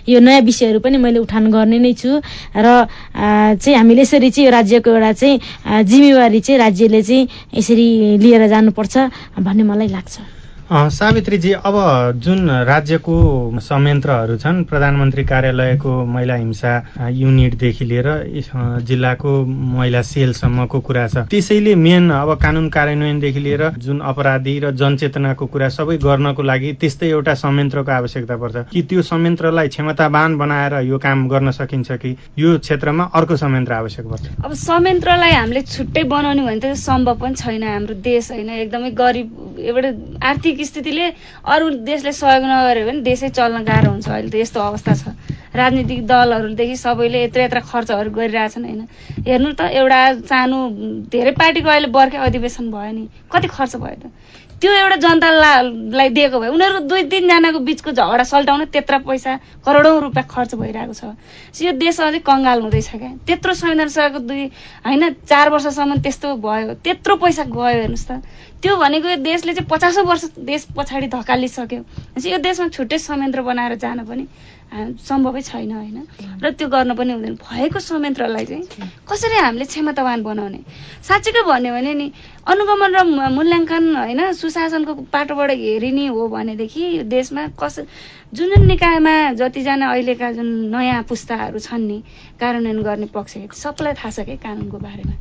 यो नयाँ विषयहरू पनि मैले उठान गर्ने नै छु। र चाहिँ हामीले यसरी चाहिँ यो राज्यको एउटा चाहिँ जिम्मेवारी चाहिँ राज्यले चाहिँ यसरी लिएर जानुपर्छ भन्ने मलाई लाग्छ।
सावित्रीजी अब जुन राज्यको संयन्त्रहरू छन् प्रधानमन्त्री कार्यालयको महिला हिंसा युनिटदेखि लिएर जिल्लाको महिला सेलसम्मको कुरा छ त्यसैले मेन अब कानुन कार्यान्वयनदेखि लिएर जुन अपराधी र जनचेतनाको कुरा सबै गर्नको लागि त्यस्तै एउटा संयन्त्रको आवश्यकता पर्छ। कि त्यो संयन्त्रलाई क्षमतावान बनाएर यो काम गर्न सकिन्छ कि यो क्षेत्रमा अर्को संयन्त्र आवश्यक पर्छ।
अब संयन्त्रलाई हामीले छुट्टै बनाउने भने त सम्भव पनि छैन हाम्रो देश होइन? एकदमै गरिब एउटा आर्थिक स्थितिले अरू देशले सहयोग नगर्यो भने देशै चल्न गाह्रो हुन्छ। अहिले त यस्तो अवस्था छ। राजनीतिक दलहरूदेखि सबैले यत्र यत्र खर्चहरू गरिरहेछन् होइन। हेर्नु त एउटा सानो धेरै पार्टीको अहिले बर्खे अधिवेशन भयो नि। कति खर्च भयो त? त्यो एउटा जनतालाई दिएको भए उनीहरू दुई तिनजनाको बिचको झगडा सल्टाउन त्यत्र पैसा करोडौँ रुपियाँ खर्च भइरहेको छ। यो देश अझै कङ्गाल हुँदैछ क्या। त्यत्रो संविधान सभाको दुई होइन चार वर्षसम्म त्यस्तो भयो। त्यत्रो पैसा गयो हेर्नुहोस् त। त्यो भनेको यो देशले चाहिँ पचासौँ वर्ष देश पछाडि धकालिसक्यो। भनेपछि यो देशमा छुट्टै संयन्त्र बनाएर जान पनि सम्भवै छैन होइन। र त्यो गर्न पनि हुँदैन। भएको संयन्त्रलाई चाहिँ कसरी हामीले क्षमतावान बनाउने? साँच्चीकै भन्यो भने नि अनुगमन र मूल्याङ्कन होइन सुशासनको पाटोबाट हेरिने हो भनेदेखि यो देशमा कस जुन जुन निकायमा जतिजना अहिलेका जुन नयाँ पुस्ताहरू छन् नि कार्यान्वयन गर्ने पक्ष सबैलाई थाहा छ क्या कानुनको बारेमा?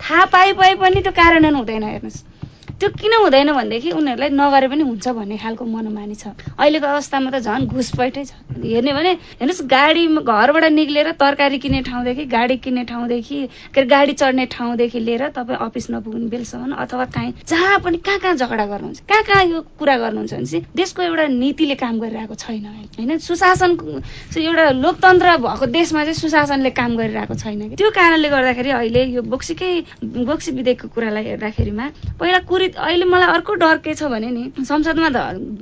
थाहा पाइ पाइ पनि त्यो कार्यान्वयन हुँदैन हेर्नुहोस्। त्यो किन हुँदैन भनेदेखि उनीहरूलाई नगरे पनि हुन्छ भन्ने खालको मनोमानी छ। अहिलेको अवस्थामा त झन् घुसपैठै छ। हेर्ने भने हेर्नुहोस् गाडी घरबाट निक्लेर तरकारी किन्ने ठाउँदेखि गाडी किन्ने ठाउँदेखि के गाडी चढ्ने ठाउँदेखि लिएर तपाईँ अफिस नपुग्ने बेलसम्म अथवा काहीँ जहाँ पनि कहाँ कहाँ झगडा गर्नुहुन्छ कहाँ कहाँ यो कुरा गर्नुहुन्छ भने चाहिँ देशको एउटा नीतिले काम गरिरहेको छैन होइन? सुशासन एउटा लोकतन्त्र भएको देशमा चाहिँ सुशासनले काम गरिरहेको छैन। त्यो कारणले गर्दाखेरि अहिले यो बोक्सीकै बोक्सी विधेयकको कुरालाई हेर्दाखेरिमा पहिला कुरीति अहिले मलाई अर्को डर के छ भने नि संसदमा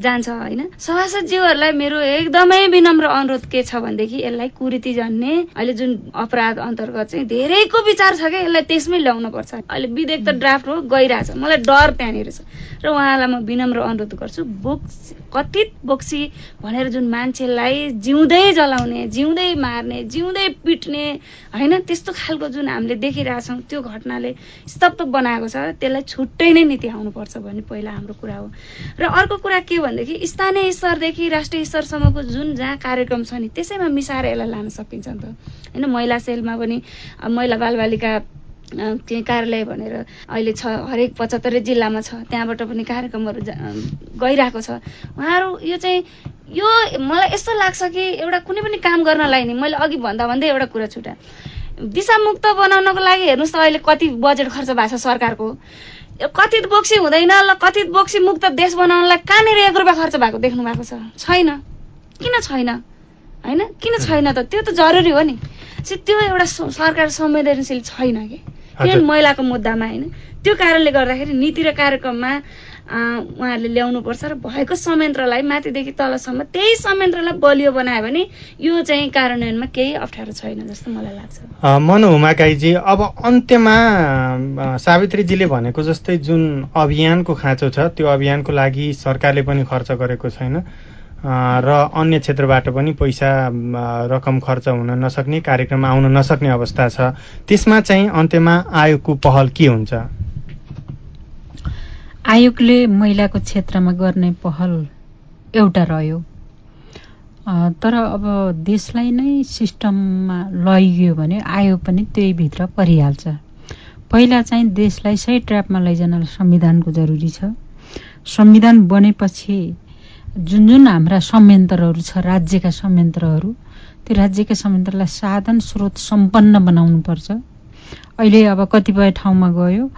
जान्छ होइन? सभासदज्यूहरूलाई मेरो एकदमै विनम्र अनुरोध के छ भनेदेखि यसलाई कुरीति जान्ने अहिले जुन अपराध अन्तर्गत चाहिँ धेरैको विचार छ क्या यसलाई त्यसमै ल्याउनु पर्छ अहिले विधेयक त ड्राफ्ट हो गइरहेछ। मलाई डर त्यहाँनिर छ। र उहाँलाई म विनम्र अनुरोध गर्छु बोक्स कथित बोक्सी भनेर जुन मान्छेलाई जिउँदै जलाउने जिउँदै मार्ने जिउँदै पिट्ने होइन? त्यस्तो खालको जुन हामीले देखिरहेछौँ त्यो घटनाले स्तब्ध बनाएको छ। त्यसलाई छुट्टै नै नीति आउनुपर्छ भन्ने पहिला हाम्रो कुरा हो। र अर्को कुरा के भनेदेखि स्थानीय स्तरदेखि राष्ट्रिय स्तरसम्मको जुन जहाँ कार्यक्रम छ नि त्यसैमा मिसाएर यसलाई लान सकिन्छ नि त। होइन महिला सेलमा पनि महिला बालबालिका कार्यालय भनेर अहिले छ हरेक पचहत्तरै जिल्लामा छ त्यहाँबाट पनि कार्यक्रमहरू गइरहेको छ। उहाँहरू यो चाहिँ यो मलाई यस्तो लाग्छ कि एउटा कुनै पनि काम गर्नलाई नि मैले अघि भन्दा भन्दै एउटा कुरा छुट्या दिशामुक्त बनाउनको लागि हेर्नुहोस् त अहिले कति बजेट खर्च भएको छ सरकारको। कथित बोक्सी हुँदैन ल कथित बोक्सी मुक्त देश बनाउनलाई कहाँनिर एक रुपियाँ खर्च भएको देख्नु भएको छ? छैन। किन छैन? होइन? किन छैन त? त्यो त जरुरी हो नि। त्यो एउटा सरकार संवेदनशील छैन कि? किनभने। महिलाको मुद्दामा होइन? त्यो कारणले गर्दाखेरि नीति र कार्यक्रममा उहाँहरूले ल्याउनुपर्छ र भएको संयन्त्रलाई माथिदेखि तलसम्म त्यही संयन्त्रलाई बलियो बनायो भने यो चाहिँ कार्यान्वयनमा केही अप्ठ्यारो छैन जस्तो मलाई लाग्छ।
मनु उमाकाईजी अब अन्त्यमा सावित्रीजीले भनेको जस्तै जुन अभियानको खाँचो छ त्यो अभियानको लागि सरकारले पनि खर्च गरेको छैन। र अन्य क्षेत्रबाट पनि पैसा रकम खर्च हुन नसक्ने कार्यक्रम आउन नसक्ने अवस्था छ। त्यसमा चाहिँ अन्त्यमा आयोगको पहल के हुन्छ?
आयोगले महिलाको क्षेत्रमा गर्ने पहल एउटा रह्यो। तर अब देशलाई नै सिस्टममा लैगियो भने आयोग पनि त्यही भित्र परिहाल्छ। पहिला चाहिँ देशलाई सही ट्र्यापमा लैजान संविधानको जरुरी छ। संविधान बनेपछि जुन जुन हाम्रा संयन्त्रहरू छ राज्यका संयन्त्रहरू त्यो राज्यका संयन्त्रलाई साधन स्रोत सम्पन्न बनाउनु पर्छ अहिले अब कतिपय ठाउँमा गयो।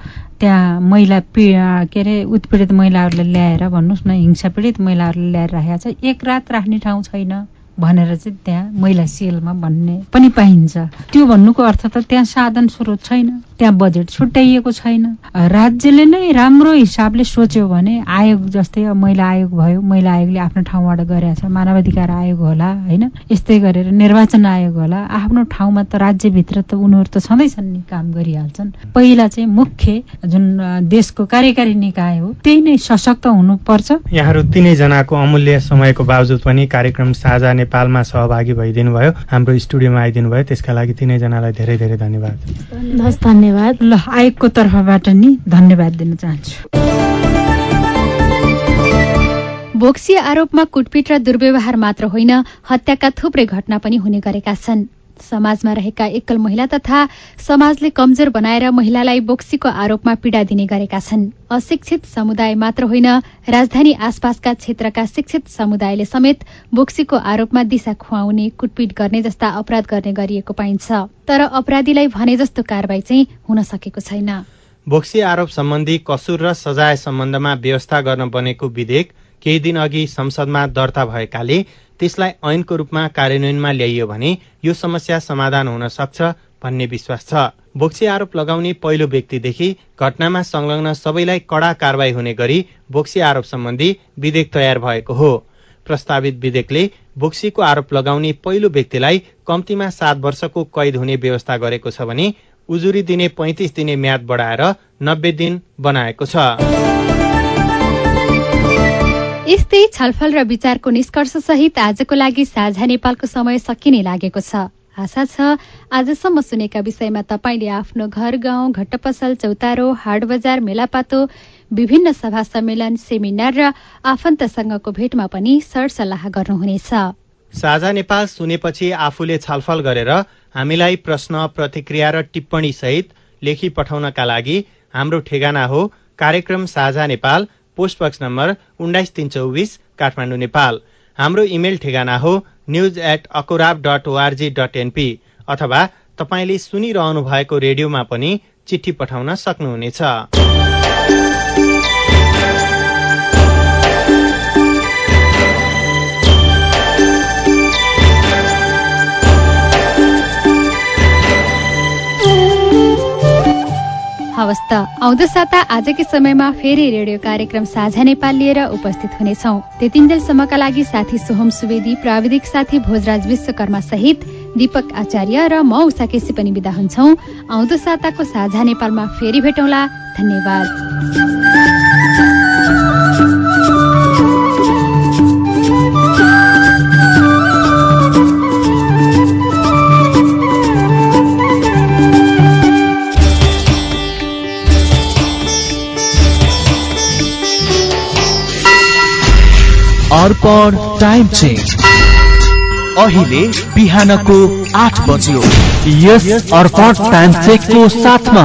त्यहाँ महिला पी के अरे उत्पीडित महिलाहरूलाई ल्याएर भन्नुहोस् न हिंसा पीडित महिलाहरूलाई ल्याएर राखेको छ। एक रात राख्ने ठाउँ छैन भनेर चाहिँ त्यहाँ महिला सेलमा भन्ने पनि पाइन्छ। त्यो भन्नुको अर्थ त त्यहाँ साधन स्रोत छैन। त्यहाँ बजेट छुट्याइएको छैन। राज्यले नै राम्रो हिसाबले सोच्यो भने आयोग जस्तै अब महिला आयोग भयो महिला आयोगले आफ्नो ठाउँबाट गरेछ मानवाधिकार आयोग होला होइन? यस्तै गरेर निर्वाचन आयोग होला आफ्नो ठाउँमा त राज्यभित्र त उनीहरू त छँदैछन् नि काम गरिहाल्छन्। पहिला चाहिँ मुख्य जुन देशको कार्यकारी निकाय हो त्यही नै सशक्त हुनुपर्छ।
यहाँहरू तिनैजनाको अमूल्य समयको बावजुद पनि कार्यक्रम साझा नेपालमा सहभागी भइदिनु भयो हाम्रो स्टुडियोमा आइदिनु भयो त्यसका लागि तिनैजनालाई धेरै धेरै धन्यवाद।
हस् धन्यवाद।
ल आयोगको तर्फबाट नि धन्यवाद दिन चाहन्छु।
बोक्सी आरोपमा कुटपिट र दुर्व्यवहार मात्र होइन हत्याका थुप्रै घटना पनि हुने गरेका छन्। समाजमा रहेका एकल महिला तथा समाजले कमजोर बनाएर महिलालाई बोक्सीको आरोपमा पीड़ा दिने गरेका छन्। अशिक्षित समुदाय मात्र होइन राजधानी आसपासका क्षेत्रका शिक्षित समुदायले समेत बोक्सीको आरोपमा दिशा खुवाउने कुटपिट गर्ने जस्ता अपराध गर्ने गरिएको पाइन्छ। तर अपराधीलाई भने जस्तो कारवाही चाहिँ हुन सकेको छैन।
बोक्सी आरोप सम्बन्धी कसुर र सजाय सम्बन्धमा व्यवस्था गर्न बनेको विधेयक केही दिन अघि संसदमा दर्ता भएकाले त्यसलाई ऐनको रूपमा कार्यान्वयनमा ल्याइयो भने यो समस्या समाधान हुन सक्छ भन्ने विश्वास छ। बोक्सी आरोप लगाउने पहिलो व्यक्तिदेखि घटनामा संलग्न सबैलाई कडा कारवाही हुने गरी बोक्सी आरोप सम्बन्धी विधेयक तयार भएको हो। प्रस्तावित विधेयकले बोक्सीको आरोप लगाउने पहिलो व्यक्तिलाई कम्तीमा सात वर्षको कैद हुने व्यवस्था गरेको छ भने उजुरी दिने पैंतिस दिने म्याद बढाएर नब्बे दिन बनाएको छ।
यस्तै छलफल र विचारको निष्कर्ष सहित आजको लागि साझा नेपालको समय सकिने लागेको छ। आशा छ आजसम्म सुनेका विषयमा तपाईँले आफ्नो घर गाउँ घट्टपसल चौतारो हाट बजार मेलापातो विभिन्न सभा सम्मेलन सेमिनार र आफन्तसँगको भेटमा पनि सरसल्लाह गर्नुहुनेछ।
साझा नेपाल सुनेपछि आफूले छलफल गरेर हामीलाई प्रश्न प्रतिक्रिया र टिप्पणी सहित लेखी पठाउनका लागि हाम्रो ठेगाना हो कार्यक्रम साझा नेपाल पोस्ट बक्स नम्बर उन्नाइस तिन चौबिस काठमाडौँ नेपाल। हाम्रो इमेल ठेगाना हो news at ACORAB dot org dot np अथवा तपाईँले सुनिरहनु भएको रेडियोमा पनि चिठी पठाउन सक्नुहुनेछ।
हवस् त आउँदो साता आजकै समयमा फेरि रेडियो कार्यक्रम साझा नेपाल लिएर उपस्थित हुनेछौ। त्यतिन्जेलसम्मका लागि साथी सोहम सुवेदी प्राविधिक साथी भोजराज विश्वकर्मा सहित दीपक आचार्य र म उषा केसी पनि विदा हुन्छौ। आउँदो साताको साझा नेपालमा फेरि भेटौँला। धन्यवाद।
Arpan time change. अहिले बिहानको आठ बज्यो।
यस अर्पण टाइम चेकको साथमा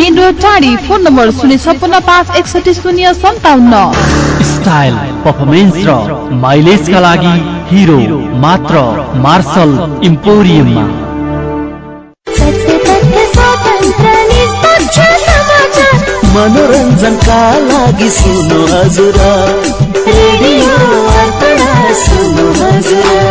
मेन रोड टाढी फोन नम्बर शून्य छपन्न पाँच एकसठी शून्य सन्ताउन्न।
स्टाइल पर्फर्मेन्स र माइलेजका लागि हिरो मात्र मार्शल इम्पोरियममा
मनोरञ्जनका लागि सुन्नु हजुर। सुन्नु हजुर।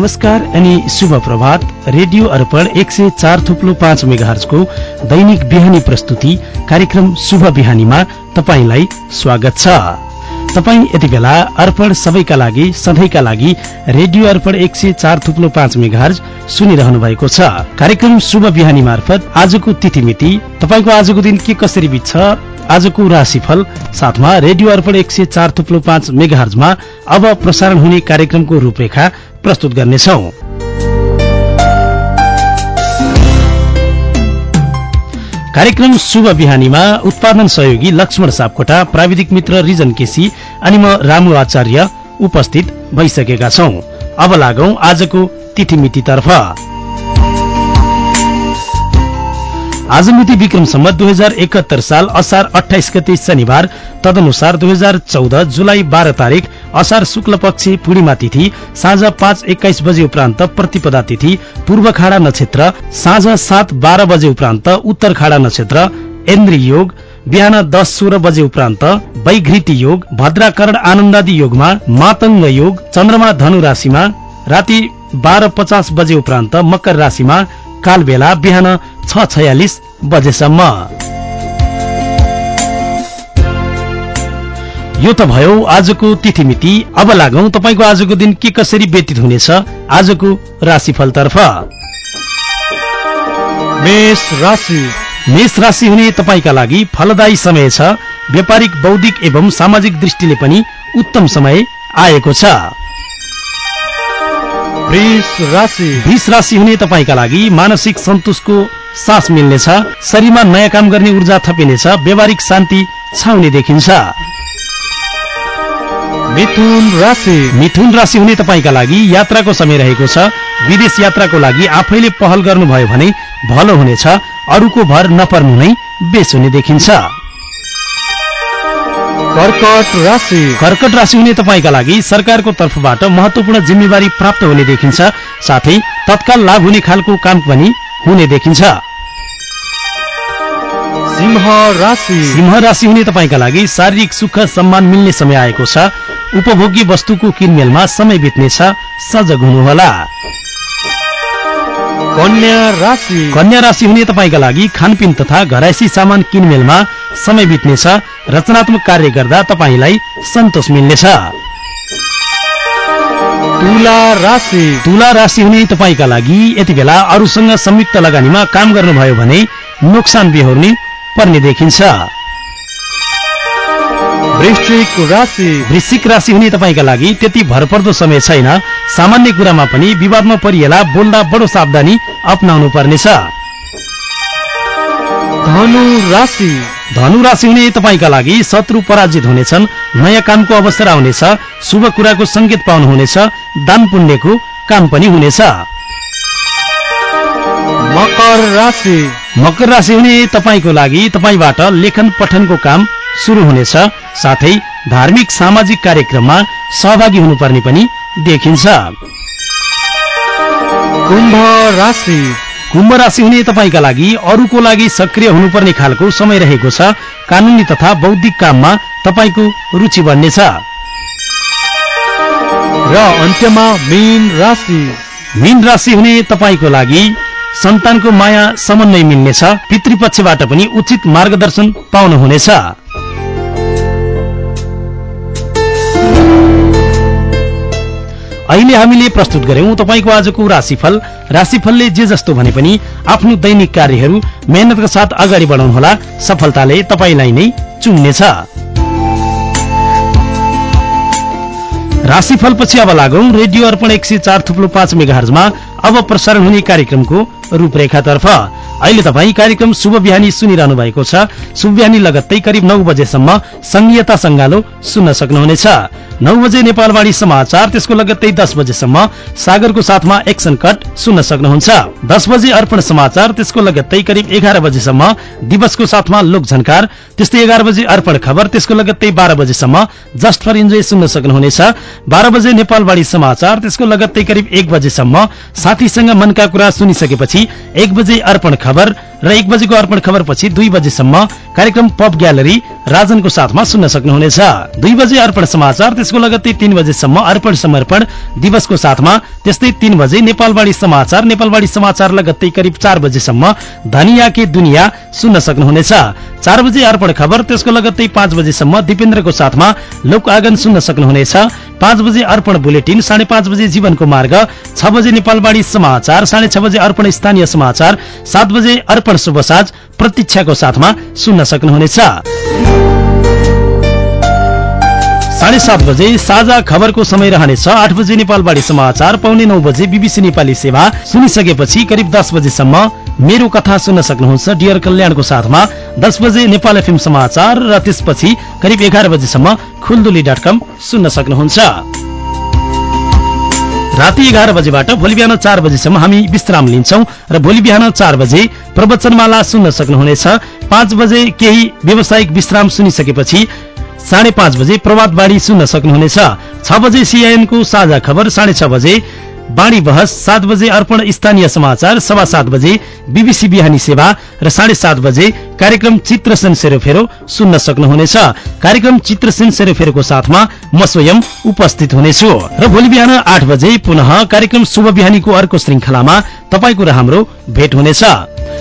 नमस्कार अनि शुभ प्रभात। रेडियो अर्पण एक सय चार थुप्लो पाँच मेगाहरजको दैनिक बिहानी प्रस्तुति कार्यक्रम शुभ बिहानीमा तपाईँलाई स्वागत छ। तपाईँ यति बेला अर्पण सबैका लागि सधैँका लागि रेडियो अर्पण एक सय चार थुप्लो पाँच मेगाहरज सुनिरहनु भएको छ। कार्यक्रम शुभ बिहानी मार्फत आजको तिथिमिति तपाईँको आजको दिन के कसरी बित्छ? आजको राशिफल साथमा रेडियो अर्पण एक सय चार थुप्लो पाँच मेगाहर्जमा अब प्रसारण हुने कार्यक्रमको रूपरेखा प्रस्तुत गर्नेछौ। कार्यक्रम शुभ बिहानीमा उत्पादन सहयोगी लक्ष्मण सापकोटा प्राविधिक मित्र रिजन केसी अनि म रामु आचार्य उपस्थित भइसकेका छौं। अब लागौं आजको तिथिमितितर्फ आज मिति विक्रम सम्मत दुई हजार एकहत्तर साल असार अठाइस गते शनिबार तदनुसार दुई हजार चौध जुलाई बाह्र तारिक असार शुक्ल पक्ष पूर्णिमा तिथि साँझ पाँच एक्काइस बजे उपरान्त प्रतिपदा तिथि पूर्व खाडा नक्षत्र साँझ सात बाह्र बजे उपरान्त उत्तर खाडा नक्षत्र इन्द्र योग बिहान दस सोह्र बजे उपरान्त वैघृति योग भद्राकरण आनन्दादि योगमा मातङ्ग योग चन्द्रमा धनु राशिमा राति बाह्र पचास बजे उपरान्त मकर राशिमा काल बेला बिहान छ छयालिस बजेसम्म। यो त भयो आजको तिथिमिति। अब लागौं तपाईँको आजको दिन के कसरी व्यतीत हुनेछ। आजको राशिफलतर्फ।
मेष राशि।
मेष राशि हुने तपाईँका लागि फलदायी समय छ। व्यापारिक बौद्धिक एवं सामाजिक दृष्टिले पनि उत्तम समय आएको छ।
वृष राशि।
हुने तपाईँका लागि मानसिक सन्तोषको सास मिल्नेछ। शरीरमा नयाँ काम गर्ने ऊर्जा थपिनेछ। व्यावहारिक शान्ति छाउने देखिन्छ।
मिथुन राशि।
मिथुन राशि हुने तपाईँका लागि यात्राको समय रहेको छ। विदेश यात्राको लागि आफैले पहल गर्नुभयो भने भलो हुनेछ। अरूको भर नपर्नु नै बेस हुने देखिन्छ।
कर्कट राशि।
कर्कट राशि हुने तपाईँका लागि सरकारको तर्फबाट महत्वपूर्ण जिम्मेवारी प्राप्त हुने देखिन्छ। साथै तत्काल लाभ हुने खालको काम पनि हुने देखिन्छ।
सिंह राशि।
सिंह राशि हुने तपाईँका लागि शारीरिक सुख सम्मान मिल्ने समय आएको छ। उपभोग्य वस्तुको किनमेलमा समय बित्नेछ। सजग हुनुहोला।
कन्या राशि।
कन्या राशि हुने तपाईँका लागि खानपिन तथा घरायसी सामान किनमेलमा समय बित्नेछ। रचनात्मक कार्य गर्दा तपाईँलाई सन्तोष मिल्नेछ।
तुला राशि।
तुला राशि हुने तपाईँका लागि यति बेला अरूसँग संयुक्त लगानीमा काम गर्नुभयो भने नोक्सान बेहोर्ने पर्ने देखिन्छ।
वृश्चिक राशि।
हुने तपाईँका लागि त्यति भरपर्दो समय छैन। सामान्य कुरामा पनि विवादमा परिएला बोल्दा बडो सावधानी अप्नाउनु पर्नेछ
धनु राशि
हुने तपाईँका लागि शत्रु पराजित हुनेछन्। नयाँ कामको अवसर आउनेछ। शुभ कुराको संकेत पाउनुहुनेछ। दान पुण्यको काम पनि हुनेछ।
मकर राशि।
मकर राशि हुने तपाईँको लागि तपाईँबाट लेखन पठनको काम सुरु हुनेछ साथै धार्मिक सामाजिक कार्यक्रममा सहभागी हुनुपर्ने पनि देखिन्छ।
कुम्भ राशि।
कुम्भ राशि हुने तपाईँका लागि अरूको लागि सक्रिय हुनुपर्ने खालको समय रहेको छ कानूनी तथा बौद्धिक काममा तपाईँको रुचि बढ्नेछ।
र अन्त्यमा मीन राशि।
मीन राशि हुने तपाईँको लागि सन्तानको माया समन्वय मिल्नेछ पितृपक्षबाट पनि उचित मार्गदर्शन पाउनुहुनेछ। अहिले हामीले प्रस्तुत गर्यौं तपाईँको आजको राशिफल। राशिफलले जे जस्तो भने पनि आफ्नो दैनिक कार्यहरू मेहनतका साथ अगाडि बढाउनुहोला सफलताले तपाईँलाई नै चुन्नेछ राशिफल पछि अब लागौं रेडियो अर्पण एक सय चार थुप्लो पाँच मेगाहर्जमा अब प्रसारण हुने कार्यक्रमको रूपरेखातर्फ अहिले तपाईँ कार्यक्रम शुभ बिहानी सुनिरहनु भएको छ। शुभ बिहानी लगत्तै करिब नौ बजेसम्म संघीयता संगालो सुन्न सक्नुहुनेछ। नौ बजे नेपालवाणी समाचार त्यसको लगत्तै दस बजेसम्म सागरको साथमा एक्सन कट सुन्न सक्नुहुन्छ। दस बजे अर्पण समाचार त्यसको लगत्तै करिब एघार बजेसम्म दिवसको साथमा लोक झन्कार त्यस्तै एघार बजे अर्पण खबर त्यसको लगत्तै बाह्र बजेसम्म जस्ट फर इन्जोय सुन्न सक्नुहुनेछ। बाह्र बजे नेपालवाणी समाचार त्यसको लगत्तै करिब एक बजेसम्म साथीसँग मनका कुरा सुनिसकेपछि एक बजे अर्पण खबर र एक बजेको अर्पण खबर पछि दुई बजेसम्म कार्यक्रम पप ग्यालरी राजनको साथमा सुन्न सक्नुहुनेछ। दुई बजे अर्पण समाचार त्यसको लगत्तै तीन बजेसम्म अर्पण समर्पण। दिवसको साथमा त्यस्तै तीन बजे नेपालवाणी समाचार नेपालवाणी समाचार लगत्तै करिब चार बजेसम्म धनिया के दुनिया सुन्न सक्नुहुनेछ। चार बजे अर्पण खबर त्यसको लगत्तै पाँच बजेसम्म दिपेन्द्रको साथमा लोक आगन सुन्न सक्नुहुनेछ। पाँच बजे अर्पण बुलेटिन साढे पाँच बजे जीवनको मार्ग। छ बजे नेपालवाणी समाचार साढे छ बजे अर्पण स्थानीय समाचार। सात बजे अर्पण शुभ साँझ। प्रतीक्षाको साथमा सुन्न सक्नुहुनेछ। साढे सात बजे साझा खबरको समय रहनेछ। आठ बजे नेपालवाणी समाचार पाउने नौ बजे बीबीसी नेपाली सेवा। सुनिसकेपछि करिब दस बजेसम्म मेरो कथा सुन्न सक्नुहुन्छ डियर कल्याणको साथमा। दस बजे नेपाल एफएम समाचार र त्यसपछि करिब एघार बजेसम्म खुलदुली डट कम सुन्न सक्नुहुन्छ। राति एघार बजेबाट भोलि बिहान चार बजेसम्म हामी विश्राम लिन्छौं र भोलि बिहान चार बजे प्रवचनमाला सुन्न सक्नुहुनेछ। पाँच बजे केही व्यावसायिक विश्राम सुनिसकेपछि साढे पाँच बजे प्रभात बाढी सुन्न सक्नुहुनेछ। छ बजे सीआईएनको साझा खबर साढे छ बजे बाणी बहस सात बजे अर्पण स्थानीय समाचार सवा सात बजे बीबीसी बिहानी सेवा र साढे सात बजे कार्यक्रम चित्रसेन सेरोफेरो सुन्न सक्नुहुनेछ। कार्यक्रम चित्रसेन सेरोफेरोको साथमा म स्वयं उपस्थित हुनेछु। र भोलि बिहान आठ बजे पुनः कार्यक्रम शुभ बिहानीको अर्को श्रृङ्खलामा तपाईँको र हाम्रो भेट हुनेछ।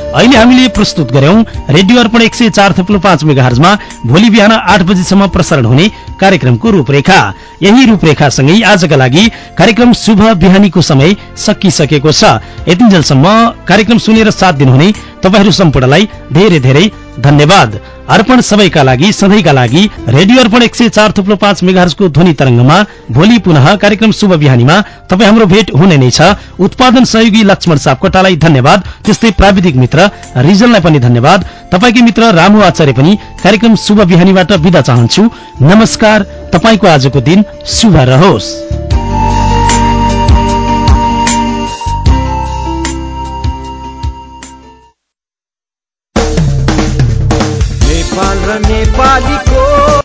अहिले हामीले प्रस्तुत गर्यौं रेडियो अर्पण एक सय चार थप्लो पाँच मेगाहर्जमा भोलि बिहान आठ बजीसम्म प्रसारण हुने कार्यक्रमको रूपरेखा। यही रूपरेखासँगै आजका लागि कार्यक्रम शुभ बिहानीको समय सकिसकेको छ। यतिन्जेलसम्म कार्यक्रम सुनेर साथ दिनुहुने तपाईँहरू सम्पूर्णलाई धेरै धेरै धन्यवाद। अर्पण सबैका लागि सधैँका लागि रेडियो अर्पण एक सय चार थुप्लो पाँच मेगाहरको ध्वनि तरंगमा भोलि पुनः कार्यक्रम शुभ बिहानीमा तपाईँ हाम्रो भेट हुने नै छ। उत्पादन सहयोगी लक्ष्मण सापकोटालाई धन्यवाद। त्यस्तै प्राविधिक मित्र रिजललाई पनि धन्यवाद। तपाईँकै मित्र रामु आचार्य पनि कार्यक्रम शुभ बिहानीबाट विदा चाहन्छु। नमस्कार। तपाईँको आजको दिन शुभ रहोस्। र नेपाली